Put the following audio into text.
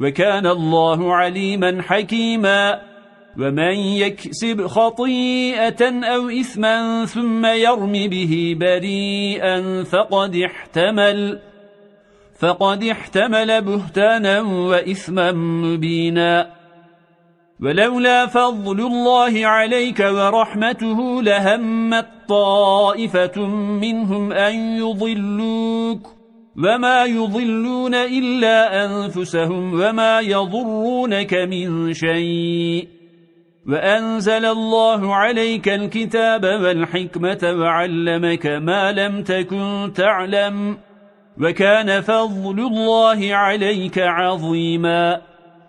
وكان الله عليما حكيما ومن يكسب خطيئة أو إثما ثم يرم به بريئا فقد احتمل فقد احتمل بهتانا وإثما مبينا. ولولا فضل الله عليك ورحمته لهمت طائفة منهم أن يضلوك. وما يضلون إلا أنفسهم وما يضرونك من شيء وأنزل الله عليك الكتاب والحكمة وعلمك ما لم تكن تعلم وكان فضل الله عليك عظيماً